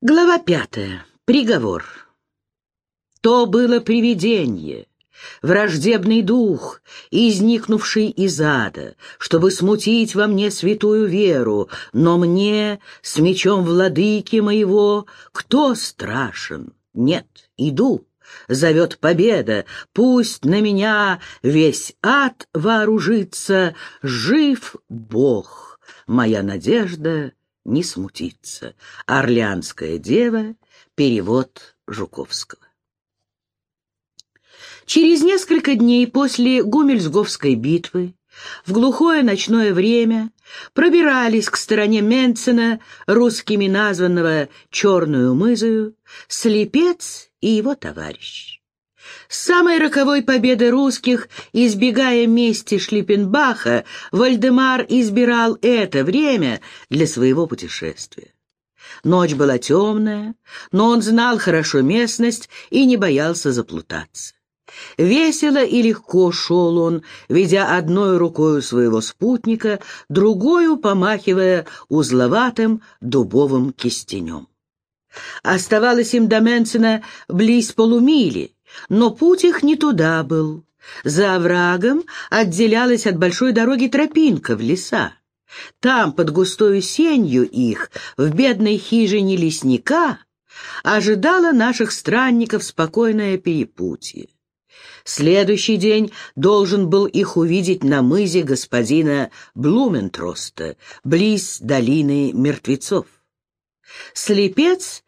Глава пятая. Приговор. То было привидение, враждебный дух, изникнувший из ада, чтобы смутить во мне святую веру, но мне, с мечом владыки моего, кто страшен? Нет, иду, зовет победа, пусть на меня весь ад вооружится, жив Бог, моя надежда не смутиться. Орлеанская дева. Перевод Жуковского. Через несколько дней после Гумельсговской битвы в глухое ночное время пробирались к стороне Менцена, русскими названного «Черную мызою», слепец и его товарищ. Самой роковой победы русских, избегая мести Шлиппенбаха, Вальдемар избирал это время для своего путешествия. Ночь была темная, но он знал хорошо местность и не боялся заплутаться. Весело и легко шел он, ведя одной рукой своего спутника, другую помахивая узловатым дубовым кистенем. Оставалось им до Менцена близ полумили, но путь их не туда был. За оврагом отделялась от большой дороги тропинка в леса. Там, под густою сенью их, в бедной хижине лесника, ожидало наших странников спокойное перепутье. Следующий день должен был их увидеть на мызе господина Блументроста, близ долины мертвецов. Слепец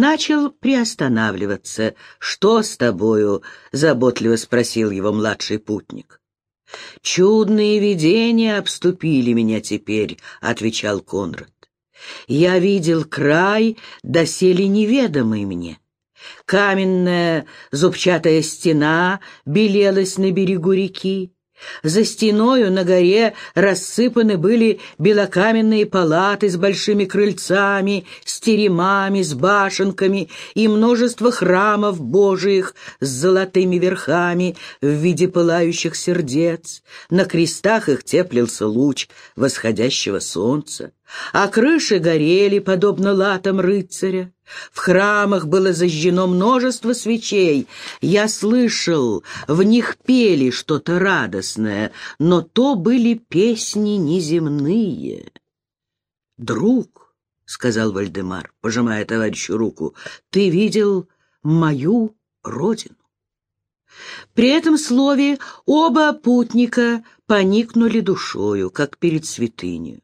начал приостанавливаться. «Что с тобою?» — заботливо спросил его младший путник. «Чудные видения обступили меня теперь», — отвечал Конрад. «Я видел край, доселе неведомый мне. Каменная зубчатая стена белелась на берегу реки. За стеною на горе рассыпаны были белокаменные палаты с большими крыльцами, с теремами, с башенками и множество храмов божиих с золотыми верхами в виде пылающих сердец. На крестах их теплился луч восходящего солнца, а крыши горели, подобно латам рыцаря. В храмах было зажжено множество свечей. Я слышал, в них пели что-то радостное, но то были песни неземные. «Друг», — сказал Вальдемар, пожимая товарищу руку, — «ты видел мою родину». При этом слове оба путника поникнули душою, как перед святынью.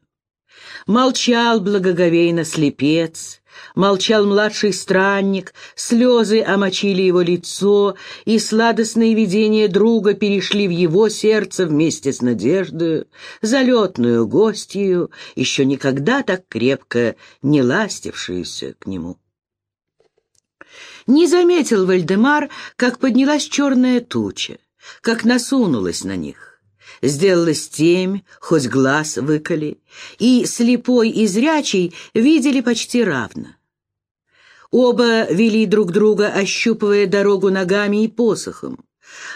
Молчал благоговейно слепец, Молчал младший странник, слезы омочили его лицо, и сладостные видения друга перешли в его сердце вместе с надеждою, залетную гостью, еще никогда так крепко не ластившуюся к нему. Не заметил Вальдемар, как поднялась черная туча, как насунулась на них. Сделалась темь, хоть глаз выколи, и слепой и зрячий видели почти равно. Оба вели друг друга, ощупывая дорогу ногами и посохом.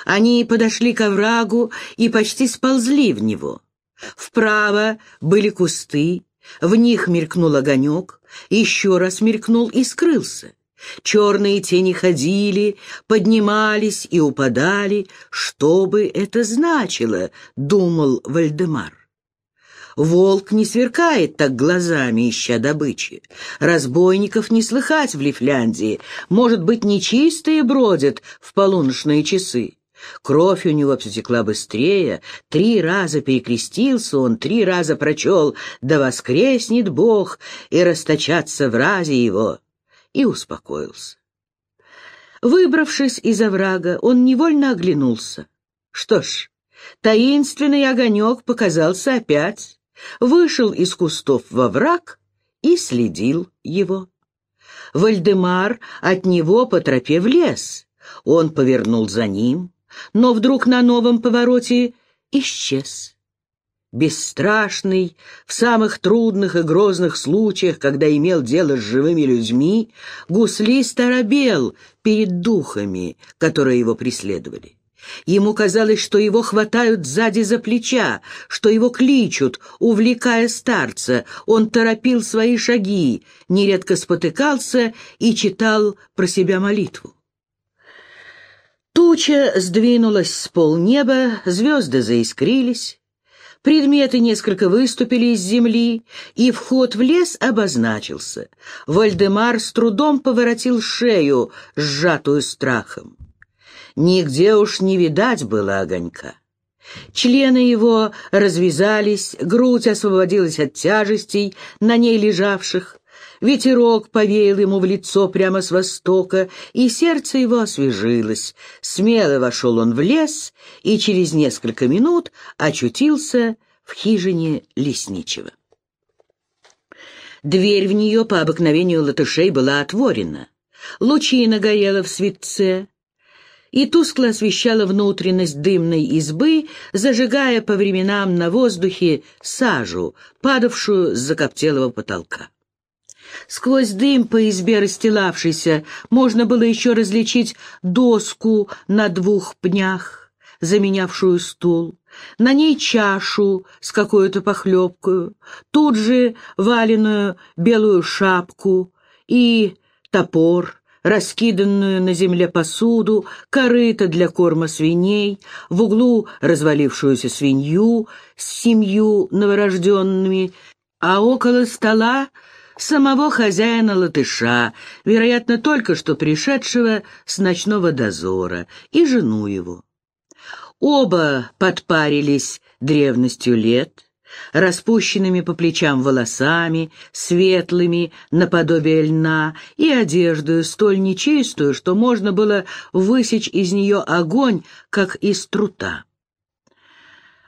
Они подошли к оврагу и почти сползли в него. Вправо были кусты, в них мелькнул огонек, еще раз мелькнул и скрылся. Черные тени ходили, поднимались и упадали. Что бы это значило, думал Вальдемар. Волк не сверкает так глазами, ища добычи. Разбойников не слыхать в Лифляндии. Может быть, нечистые бродят в полуночные часы. Кровь у него потекла быстрее, три раза перекрестился он, три раза прочел «Да воскреснет Бог и расточаться в разе его» и успокоился. Выбравшись из оврага, он невольно оглянулся. Что ж, таинственный огонек показался опять, вышел из кустов во враг и следил его. Вальдемар от него по тропе в лес. Он повернул за ним, но вдруг на новом повороте исчез бесстрашный, в самых трудных и грозных случаях, когда имел дело с живыми людьми, гусли старобел перед духами, которые его преследовали. Ему казалось, что его хватают сзади за плеча, что его кличут, увлекая старца. Он торопил свои шаги, нередко спотыкался и читал про себя молитву. Туча сдвинулась с полнеба, звезды заискрились. Предметы несколько выступили из земли, и вход в лес обозначился. Вальдемар с трудом поворотил шею, сжатую страхом. Нигде уж не видать было огонька. Члены его развязались, грудь освободилась от тяжестей, на ней лежавших. Ветерок повеял ему в лицо прямо с востока, и сердце его освежилось. Смело вошел он в лес и через несколько минут очутился в хижине лесничего. Дверь в нее по обыкновению латышей была отворена. Лучина горела в светце, и тускло освещала внутренность дымной избы, зажигая по временам на воздухе сажу, падавшую с закоптелого потолка. Сквозь дым по избе расстилавшейся можно было еще различить доску на двух пнях, заменявшую стул, на ней чашу с какой-то похлебкою, тут же валенную белую шапку и топор, раскиданную на земле посуду, корыто для корма свиней, в углу развалившуюся свинью с семью новорожденными, а около стола самого хозяина-латыша, вероятно, только что пришедшего с ночного дозора, и жену его. Оба подпарились древностью лет, распущенными по плечам волосами, светлыми, наподобие льна, и одеждою столь нечистую, что можно было высечь из нее огонь, как из трута.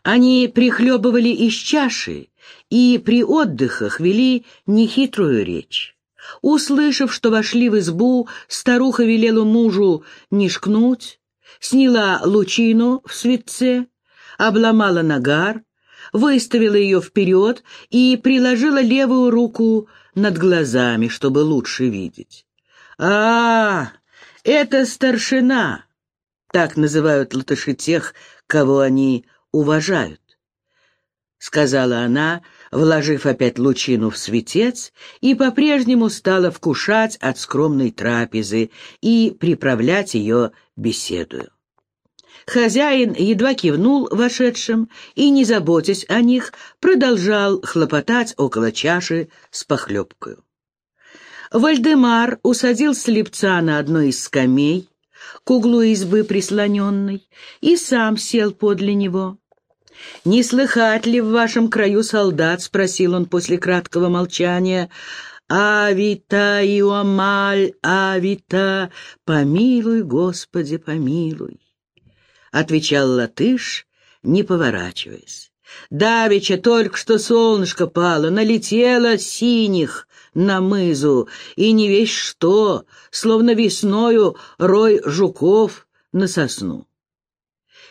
Они прихлебывали из чаши и при отдыхах вели нехитрую речь. Услышав, что вошли в избу, старуха велела мужу не шкнуть, сняла лучину в светце, обломала нагар, выставила ее вперед и приложила левую руку над глазами, чтобы лучше видеть. «А, это старшина!» Так называют латыши тех, кого они уважают. — сказала она, вложив опять лучину в светец, и по-прежнему стала вкушать от скромной трапезы и приправлять ее беседою. Хозяин едва кивнул вошедшим и, не заботясь о них, продолжал хлопотать около чаши с похлебкою. Вальдемар усадил слепца на одной из скамей, к углу избы прислоненной, и сам сел подле него. «Не слыхать ли в вашем краю солдат?» — спросил он после краткого молчания. «Авита, Иоамаль, Авита, помилуй, Господи, помилуй!» — отвечал латыш, не поворачиваясь. Давеча только что солнышко пало, налетело синих на мызу, и невесть что, словно весною рой жуков на сосну.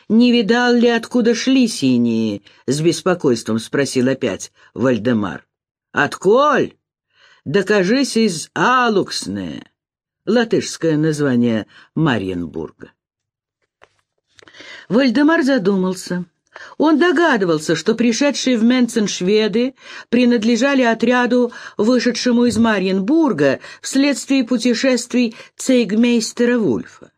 «Не видал ли, откуда шли синие?» — с беспокойством спросил опять Вальдемар. «Отколь? Да кажись из Алуксне» — латышское название Марьенбурга. Вальдемар задумался. Он догадывался, что пришедшие в Менцен шведы принадлежали отряду, вышедшему из Марьенбурга вследствие путешествий цейгмейстера Вульфа.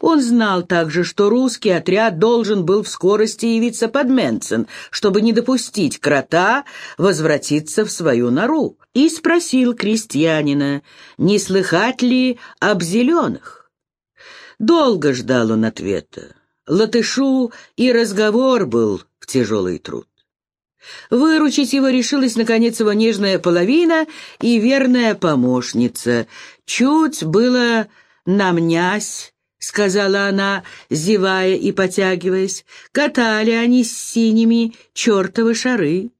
Он знал также, что русский отряд должен был в скорости явиться под Менцен, чтобы не допустить крота возвратиться в свою нору, и спросил крестьянина, не слыхать ли об зеленых. Долго ждал он ответа. Латышу и разговор был в тяжелый труд. Выручить его решилась, наконец, его нежная половина и верная помощница. Чуть было намнясь, — сказала она, зевая и потягиваясь. Катали они с синими чертовы шары.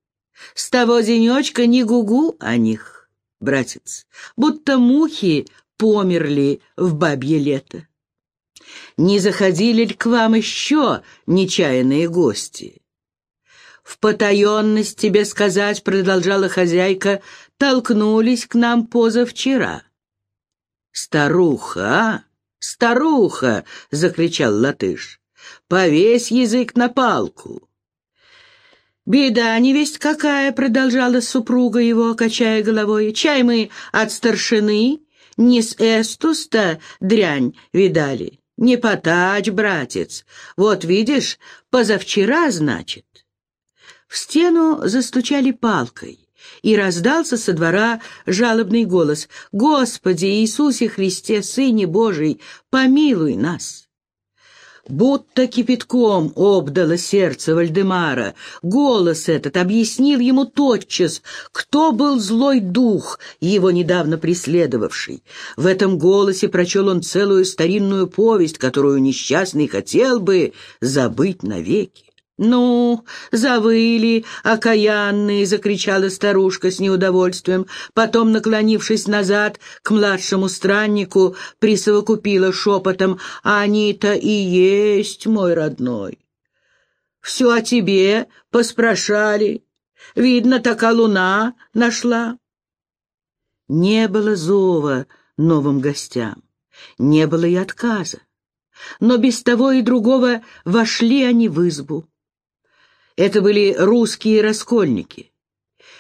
С того денечка не гугу о них, братец, будто мухи померли в бабье лето. Не заходили ли к вам еще нечаянные гости? В потаенность тебе сказать, продолжала хозяйка, толкнулись к нам позавчера. Старуха, а? «Старуха!» — закричал латыш. Повесь язык на палку. «Беда не весть какая», — продолжала супруга его, качая головой. «Чай мы от старшины, не с эстуста дрянь видали. Не потач, братец. Вот видишь, позавчера, значит». В стену застучали палкой, и раздался со двора жалобный голос «Господи Иисусе Христе, Сыне Божий, помилуй нас!» Будто кипятком обдало сердце Вальдемара. Голос этот объяснил ему тотчас, кто был злой дух, его недавно преследовавший. В этом голосе прочел он целую старинную повесть, которую несчастный хотел бы забыть навеки. «Ну, завыли, окаянные!» — закричала старушка с неудовольствием. Потом, наклонившись назад к младшему страннику, присовокупила шепотом. «Они-то и есть мой родной. Все о тебе поспрашали. Видно, така луна нашла». Не было зова новым гостям, не было и отказа. Но без того и другого вошли они в избу. Это были русские раскольники.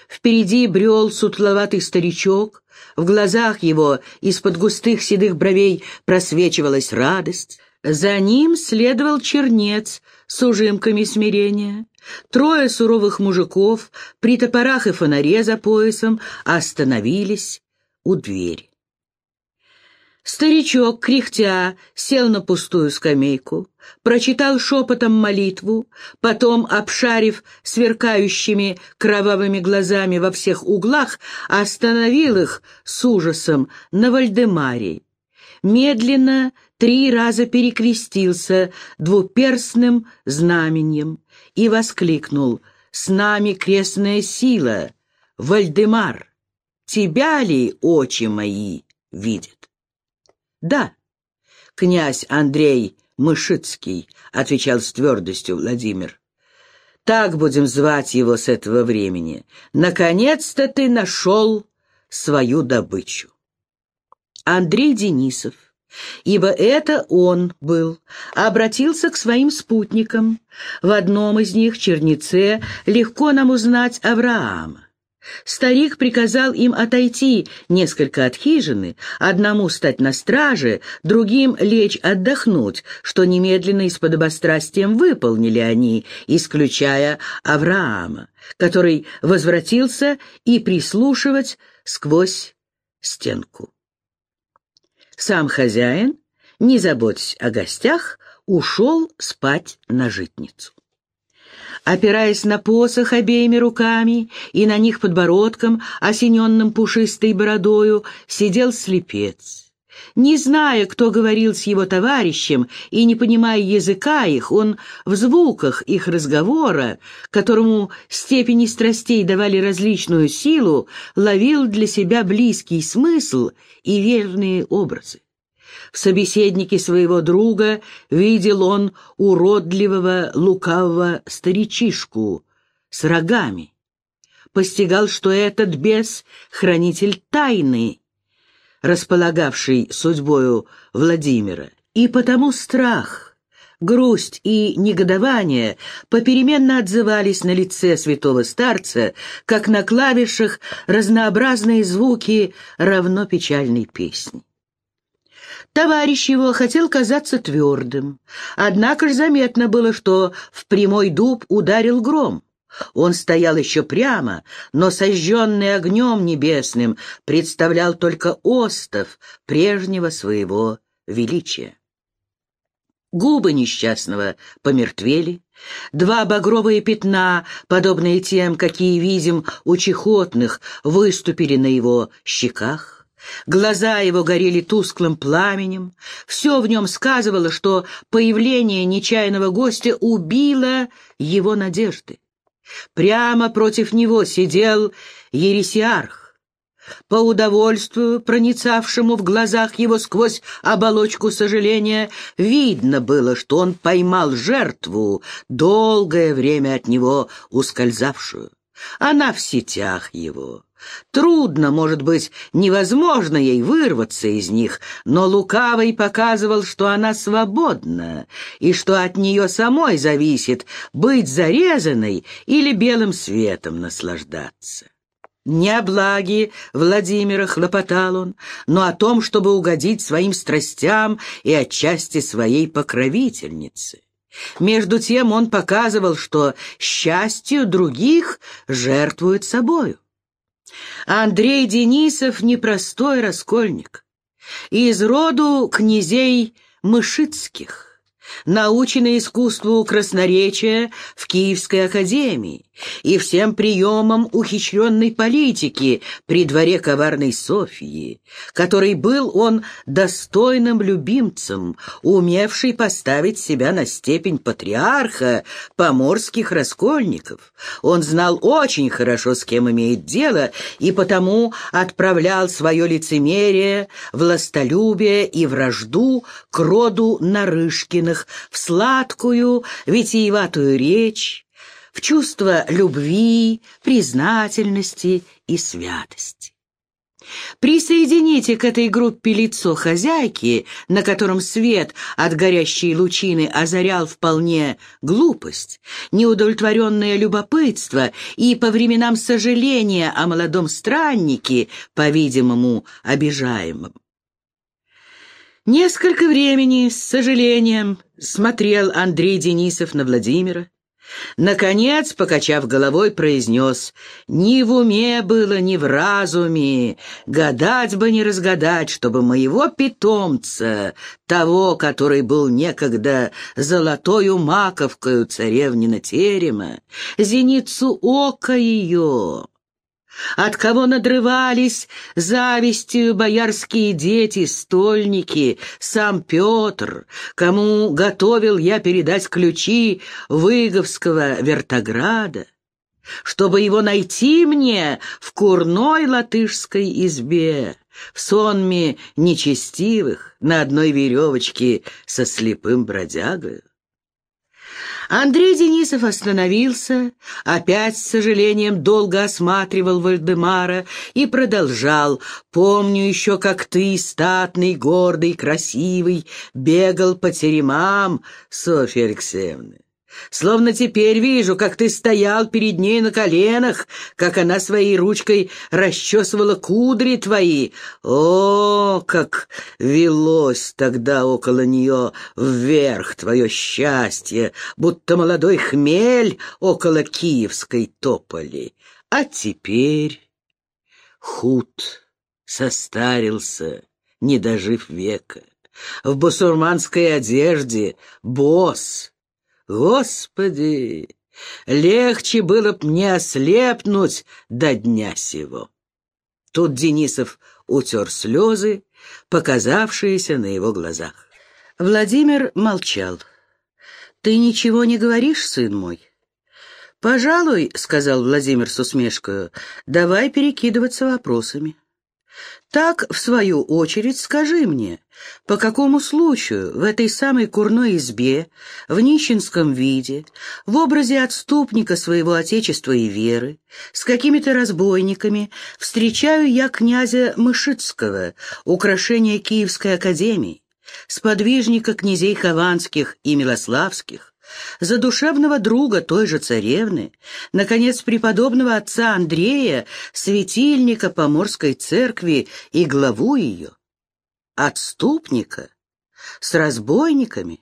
Впереди брел сутловатый старичок, в глазах его из-под густых седых бровей просвечивалась радость. За ним следовал чернец с ужимками смирения. Трое суровых мужиков при топорах и фонаре за поясом остановились у двери. Старичок, кряхтя, сел на пустую скамейку, прочитал шепотом молитву, потом, обшарив сверкающими кровавыми глазами во всех углах, остановил их с ужасом на Вальдемаре. Медленно три раза перекрестился двуперстным знаменем и воскликнул «С нами крестная сила! Вальдемар! Тебя ли очи мои видят?» «Да, князь Андрей Мышицкий», — отвечал с твердостью Владимир. «Так будем звать его с этого времени. Наконец-то ты нашел свою добычу». Андрей Денисов, ибо это он был, обратился к своим спутникам. В одном из них, Чернице, легко нам узнать Авраама. Старик приказал им отойти несколько от хижины, одному стать на страже, другим лечь отдохнуть, что немедленно и с подобострастием выполнили они, исключая Авраама, который возвратился и прислушивать сквозь стенку. Сам хозяин, не заботясь о гостях, ушел спать на житницу. Опираясь на посох обеими руками и на них подбородком, осененным пушистой бородою, сидел слепец. Не зная, кто говорил с его товарищем, и не понимая языка их, он в звуках их разговора, которому степени страстей давали различную силу, ловил для себя близкий смысл и верные образы. В собеседнике своего друга видел он уродливого лукавого старичишку с рогами. Постигал, что этот бес — хранитель тайны, располагавший судьбою Владимира. И потому страх, грусть и негодование попеременно отзывались на лице святого старца, как на клавишах разнообразные звуки равно печальной песни. Товарищ его хотел казаться твердым, однако ж заметно было, что в прямой дуб ударил гром. Он стоял еще прямо, но сожженный огнем небесным представлял только остов прежнего своего величия. Губы несчастного помертвели, два багровые пятна, подобные тем, какие видим у чехотных, выступили на его щеках. Глаза его горели тусклым пламенем. Все в нем сказывало, что появление нечаянного гостя убило его надежды. Прямо против него сидел ересиарх. По удовольствию, проницавшему в глазах его сквозь оболочку сожаления, видно было, что он поймал жертву, долгое время от него ускользавшую. Она в сетях его, Трудно, может быть, невозможно ей вырваться из них, но Лукавый показывал, что она свободна, и что от нее самой зависит быть зарезанной или белым светом наслаждаться. Не о благе Владимира хлопотал он, но о том, чтобы угодить своим страстям и отчасти своей покровительнице. Между тем он показывал, что счастью других жертвует собою. Андрей Денисов непростой раскольник, из роду князей Мышицких научены искусству красноречия в Киевской академии и всем приемам ухищренной политики при дворе коварной Софьи, который был он достойным любимцем, умевший поставить себя на степень патриарха поморских раскольников. Он знал очень хорошо, с кем имеет дело, и потому отправлял свое лицемерие, властолюбие и вражду к роду Нарышкиных, в сладкую, витиеватую речь, в чувство любви, признательности и святости. Присоедините к этой группе лицо хозяйки, на котором свет от горящей лучины озарял вполне глупость, неудовлетворенное любопытство и по временам сожаление о молодом страннике, по-видимому, обижаемом. Несколько времени, с сожалением, смотрел Андрей Денисов на Владимира. Наконец, покачав головой, произнес, «Ни в уме было, ни в разуме, гадать бы не разгадать, чтобы моего питомца, того, который был некогда золотою маковкою царевнина терема, зеницу ока ее, от кого надрывались завистью боярские дети, стольники, сам Петр, кому готовил я передать ключи Выговского вертограда, чтобы его найти мне в курной латышской избе, в сонме нечестивых на одной веревочке со слепым бродягою. Андрей Денисов остановился, опять с сожалением долго осматривал Вальдемара и продолжал. «Помню еще, как ты, статный, гордый, красивый, бегал по теремам, Софья Алексеевна. Словно теперь вижу, как ты стоял перед ней на коленах, как она своей ручкой расчесывала кудри твои. О, как велось тогда около нее вверх твое счастье, будто молодой хмель около киевской тополи. А теперь худ состарился, не дожив века. В бусурманской одежде босс, Господи, легче было б мне ослепнуть до дня сего. Тут Денисов утер слезы, показавшиеся на его глазах. Владимир молчал. «Ты ничего не говоришь, сын мой?» «Пожалуй, — сказал Владимир с усмешкой, — давай перекидываться вопросами». Так, в свою очередь, скажи мне, по какому случаю в этой самой курной избе, в нищенском виде, в образе отступника своего отечества и веры, с какими-то разбойниками, встречаю я князя Мышицкого, украшение Киевской академии, сподвижника князей Хованских и Милославских, задушевного друга той же царевны, наконец, преподобного отца Андрея, светильника Поморской церкви и главу ее, отступника с разбойниками.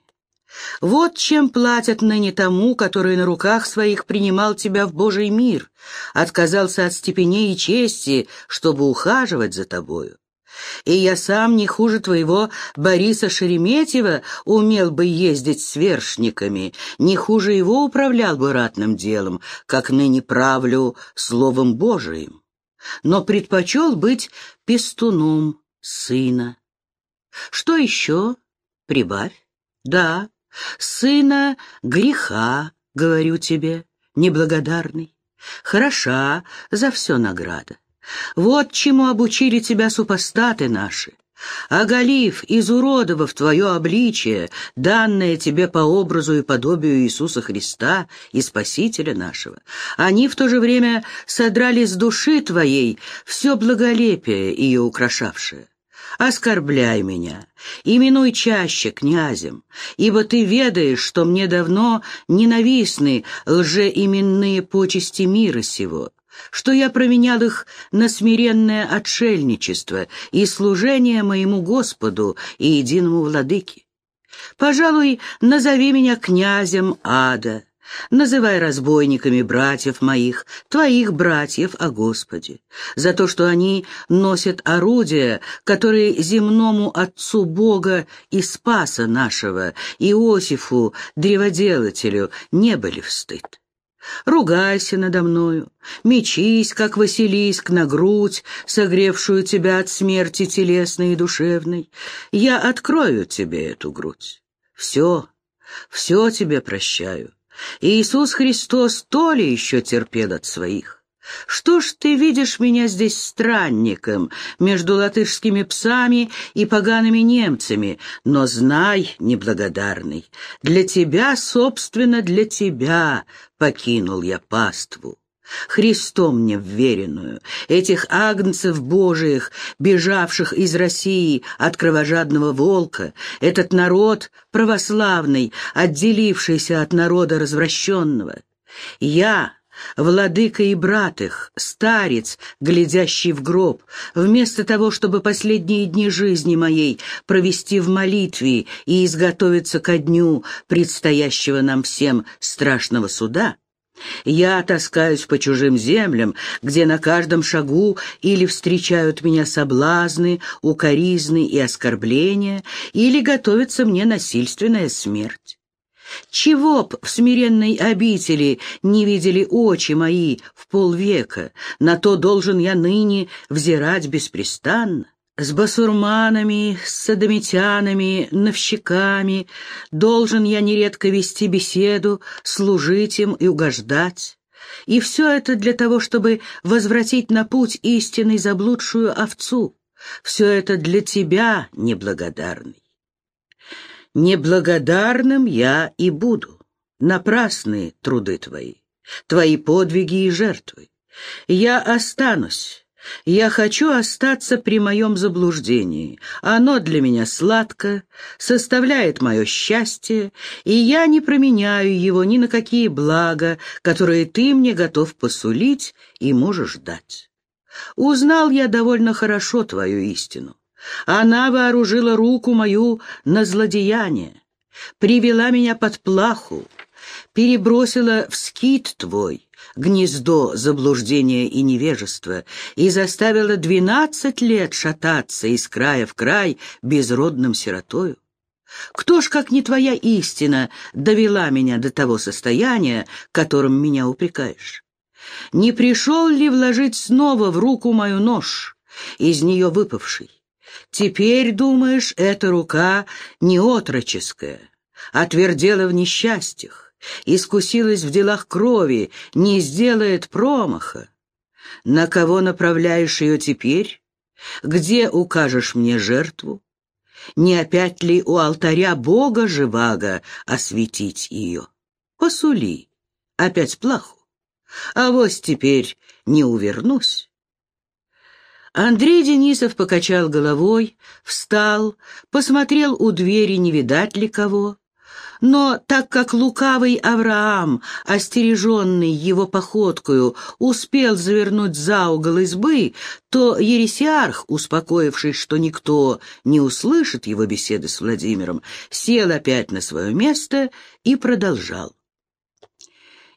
Вот чем платят ныне тому, который на руках своих принимал тебя в Божий мир, отказался от степеней и чести, чтобы ухаживать за тобою. И я сам не хуже твоего Бориса Шереметьева умел бы ездить с вершниками, не хуже его управлял бы ратным делом, как ныне правлю Словом Божиим. Но предпочел быть пестуном сына. Что еще? Прибавь. Да, сына греха, говорю тебе, неблагодарный. Хороша за все награда. Вот чему обучили тебя супостаты наши. оголив, изуродовав твое обличие, данное тебе по образу и подобию Иисуса Христа и Спасителя нашего, они в то же время содрали с души твоей все благолепие ее украшавшее. Оскорбляй меня, именуй чаще князем, ибо ты ведаешь, что мне давно ненавистны лжеименные почести мира сего, что я променял их на смиренное отшельничество и служение моему Господу и единому владыке. Пожалуй, назови меня князем ада, называй разбойниками братьев моих, твоих братьев о Господе, за то, что они носят орудия, которые земному Отцу Бога и Спаса нашего, Иосифу, древоделателю, не были в стыд. Ругайся надо мною, мечись, как Василиск, на грудь, согревшую тебя от смерти телесной и душевной. Я открою тебе эту грудь. Все, все тебе прощаю. Иисус Христос то ли еще терпел от своих. Что ж ты видишь меня здесь странником между латышскими псами и погаными немцами? Но знай, неблагодарный, для тебя, собственно, для тебя покинул я паству. Христом мне вверенную, этих агнцев Божиих, бежавших из России от кровожадного волка, этот народ православный, отделившийся от народа развращенного. Я, Владыка и брат их, старец, глядящий в гроб, вместо того, чтобы последние дни жизни моей провести в молитве и изготовиться ко дню предстоящего нам всем страшного суда, я таскаюсь по чужим землям, где на каждом шагу или встречают меня соблазны, укоризны и оскорбления, или готовится мне насильственная смерть. Чего б в смиренной обители не видели очи мои в полвека, на то должен я ныне взирать беспрестанно. С басурманами, с садомитянами, новщиками должен я нередко вести беседу, служить им и угождать. И все это для того, чтобы возвратить на путь истинный заблудшую овцу. Все это для тебя, неблагодарный. Неблагодарным я и буду. Напрасны труды твои, твои подвиги и жертвы. Я останусь. Я хочу остаться при моем заблуждении. Оно для меня сладко, составляет мое счастье, и я не променяю его ни на какие блага, которые ты мне готов посулить и можешь дать. Узнал я довольно хорошо твою истину. Она вооружила руку мою на злодеяние, привела меня под плаху, перебросила в скит твой, гнездо заблуждения и невежества, и заставила двенадцать лет шататься из края в край безродным сиротою. Кто ж, как не твоя истина, довела меня до того состояния, которым меня упрекаешь? Не пришел ли вложить снова в руку мою нож, из нее выпавший? Теперь, думаешь, эта рука не отроческая, отвердела в несчастьях, искусилась в делах крови, не сделает промаха. На кого направляешь ее теперь? Где укажешь мне жертву? Не опять ли у алтаря Бога живаго осветить ее? Посули, опять плаху. А вот теперь не увернусь. Андрей Денисов покачал головой, встал, посмотрел у двери, не видать ли кого. Но так как лукавый Авраам, остереженный его походкою, успел завернуть за угол избы, то Ересиарх, успокоившись, что никто не услышит его беседы с Владимиром, сел опять на свое место и продолжал.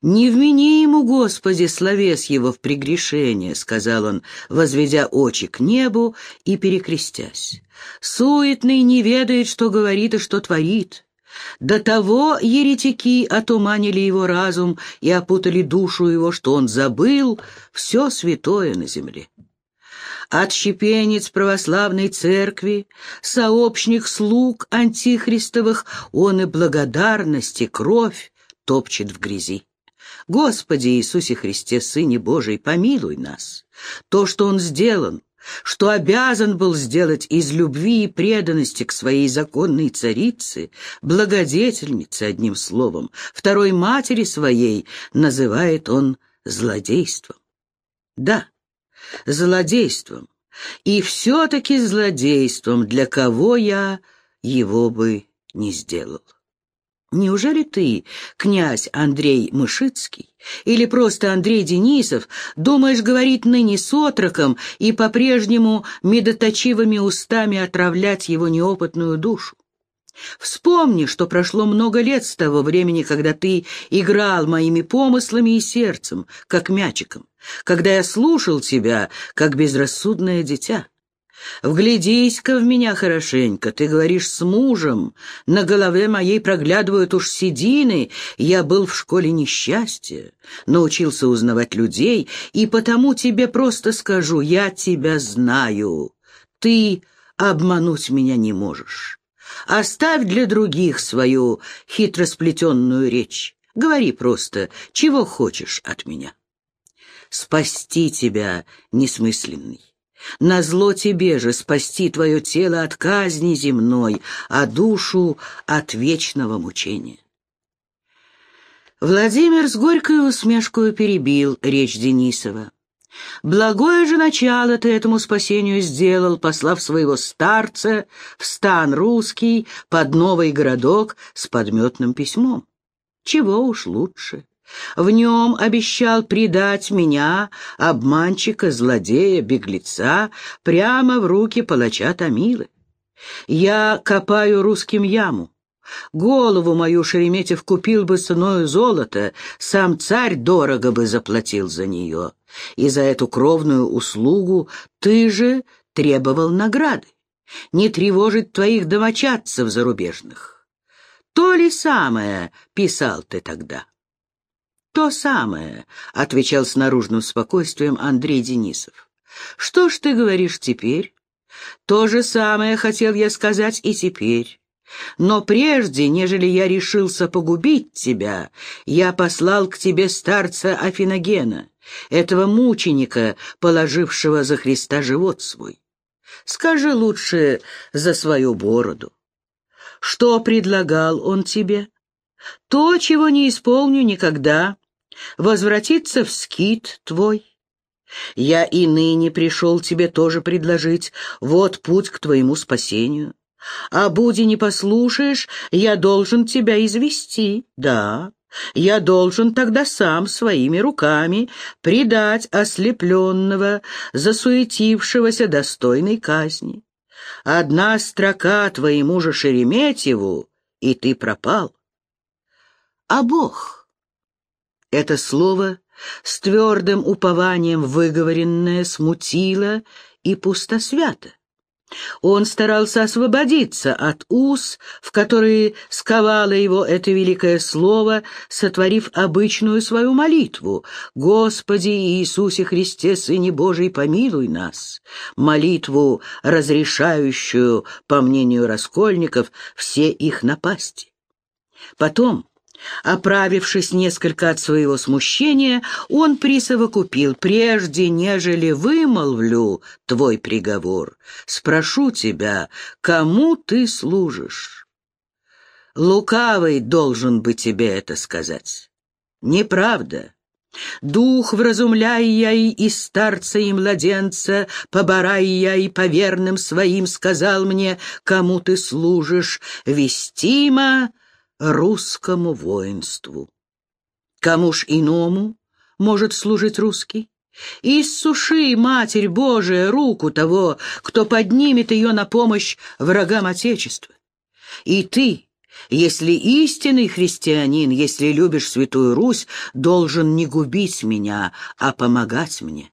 «Не вмени ему, Господи, словес его в прегрешение», — сказал он, возведя очи к небу и перекрестясь. «Суетный не ведает, что говорит и что творит». До того еретики отуманили его разум и опутали душу его, что он забыл все святое на земле. Отщепенец православной церкви, сообщник слуг антихристовых, он и благодарности кровь топчет в грязи. Господи Иисусе Христе, Сыне Божий, помилуй нас. То, что Он сделан, что обязан был сделать из любви и преданности к своей законной царице, благодетельнице, одним словом, второй матери своей, называет он злодейством. Да, злодейством, и все-таки злодейством, для кого я его бы не сделал. Неужели ты, князь Андрей Мышицкий, или просто Андрей Денисов, думаешь говорить ныне с отроком и по-прежнему медоточивыми устами отравлять его неопытную душу? Вспомни, что прошло много лет с того времени, когда ты играл моими помыслами и сердцем, как мячиком, когда я слушал тебя, как безрассудное дитя. Вглядись-ка в меня хорошенько, ты говоришь с мужем, на голове моей проглядывают уж седины, я был в школе несчастья, научился узнавать людей, и потому тебе просто скажу, я тебя знаю, ты обмануть меня не можешь». Оставь для других свою хитросплетенную речь. Говори просто, чего хочешь от меня. Спасти тебя, несмысленный. Назло тебе же спасти твое тело от казни земной, а душу от вечного мучения. Владимир с горькой усмешкой перебил речь Денисова. Благое же начало ты этому спасению сделал, послав своего старца в стан русский под новый городок с подметным письмом. Чего уж лучше. В нем обещал предать меня, обманщика, злодея, беглеца, прямо в руки палача Томилы. Я копаю русским яму, Голову мою Шереметьев купил бы ценою золота, сам царь дорого бы заплатил за нее. И за эту кровную услугу ты же требовал награды. Не тревожить твоих домочадцев зарубежных. То ли самое писал ты тогда? То самое, — отвечал с наружным спокойствием Андрей Денисов. Что ж ты говоришь теперь? То же самое хотел я сказать и теперь. Но прежде, нежели я решился погубить тебя, я послал к тебе старца Афиногена, этого мученика, положившего за Христа живот свой. Скажи лучше за свою бороду. Что предлагал он тебе? То, чего не исполню никогда, возвратиться в скит твой. Я и ныне пришел тебе тоже предложить, вот путь к твоему спасению. А буди не послушаешь, я должен тебя извести, да. Я должен тогда сам своими руками предать ослепленного, засуетившегося достойной казни. Одна строка твоему же Шереметьеву, и ты пропал. А Бог? Это слово с твердым упованием выговоренное смутило и пустосвято. Он старался освободиться от уз, в которые сковало его это великое слово, сотворив обычную свою молитву «Господи Иисусе Христе, Сыне Божий, помилуй нас», молитву, разрешающую, по мнению раскольников, все их напасти. Потом, Оправившись несколько от своего смущения, он присовокупил, прежде нежели вымолвлю твой приговор, спрошу тебя, кому ты служишь? Лукавый должен бы тебе это сказать. Неправда. Дух вразумляй я и, и старца, и младенца, поборай я и по верным своим сказал мне, кому ты служишь, вестимо русскому воинству. Кому ж иному может служить русский? Иссуши, Матерь Божия, руку того, кто поднимет ее на помощь врагам Отечества. И ты, если истинный христианин, если любишь Святую Русь, должен не губить меня, а помогать мне.